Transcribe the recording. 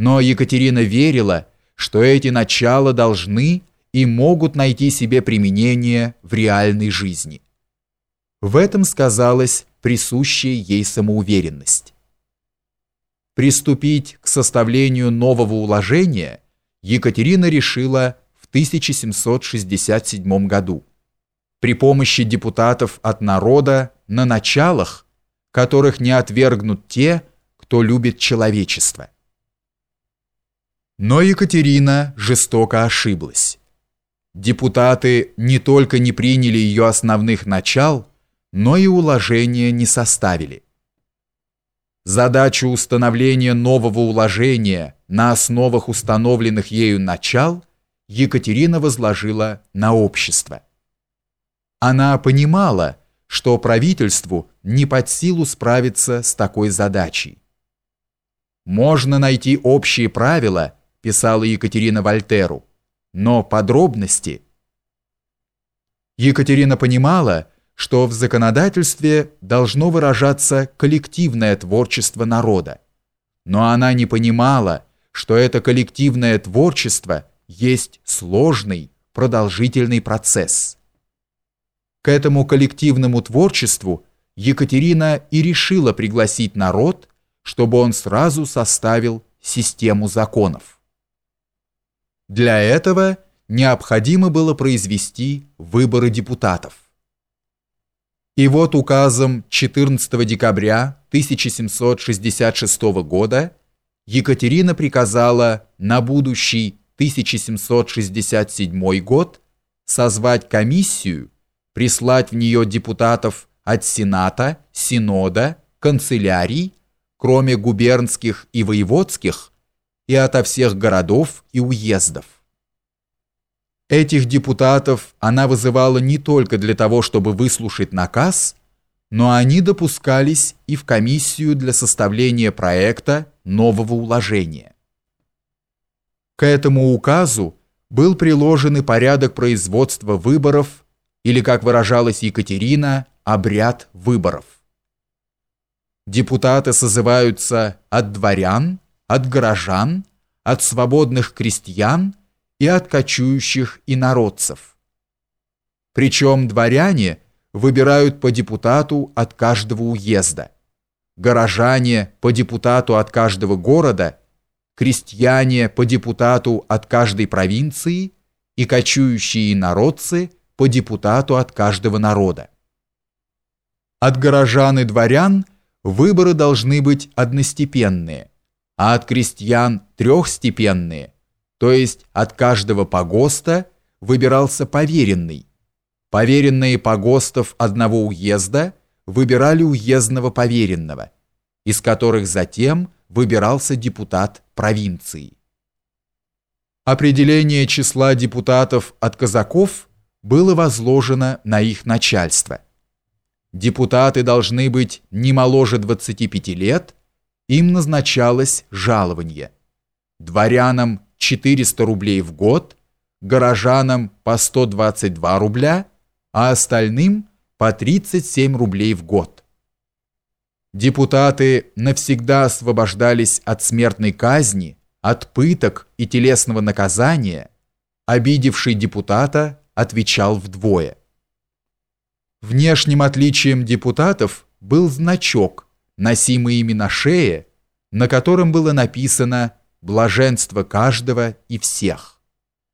Но Екатерина верила, что эти начала должны и могут найти себе применение в реальной жизни. В этом сказалась присущая ей самоуверенность. Приступить к составлению нового уложения Екатерина решила в 1767 году при помощи депутатов от народа на началах, которых не отвергнут те, кто любит человечество. Но Екатерина жестоко ошиблась. Депутаты не только не приняли ее основных начал, но и уложения не составили. Задачу установления нового уложения на основах установленных ею начал Екатерина возложила на общество. Она понимала, что правительству не под силу справиться с такой задачей. «Можно найти общие правила», писала Екатерина Вольтеру, но подробности. Екатерина понимала, что в законодательстве должно выражаться коллективное творчество народа. Но она не понимала, что это коллективное творчество есть сложный, продолжительный процесс. К этому коллективному творчеству Екатерина и решила пригласить народ, чтобы он сразу составил систему законов. Для этого необходимо было произвести выборы депутатов. И вот указом 14 декабря 1766 года Екатерина приказала на будущий 1767 год созвать комиссию, прислать в нее депутатов от Сената, Синода, канцелярий, кроме губернских и воеводских, и ото всех городов и уездов. Этих депутатов она вызывала не только для того, чтобы выслушать наказ, но они допускались и в комиссию для составления проекта нового уложения. К этому указу был приложен и порядок производства выборов, или, как выражалась Екатерина, обряд выборов. Депутаты созываются от дворян, от горожан, от свободных крестьян и от кочующих инородцев. Причем дворяне выбирают по депутату от каждого уезда, горожане по депутату от каждого города, крестьяне по депутату от каждой провинции и кочующие инородцы по депутату от каждого народа. От горожан и дворян выборы должны быть одностепенные, а от крестьян трехстепенные, то есть от каждого погоста выбирался поверенный. Поверенные погостов одного уезда выбирали уездного поверенного, из которых затем выбирался депутат провинции. Определение числа депутатов от казаков было возложено на их начальство. Депутаты должны быть не моложе 25 лет – им назначалось жалование. Дворянам 400 рублей в год, горожанам по 122 рубля, а остальным по 37 рублей в год. Депутаты навсегда освобождались от смертной казни, от пыток и телесного наказания, обидевший депутата отвечал вдвое. Внешним отличием депутатов был значок – носимый ими на шее, на котором было написано «Блаженство каждого и всех».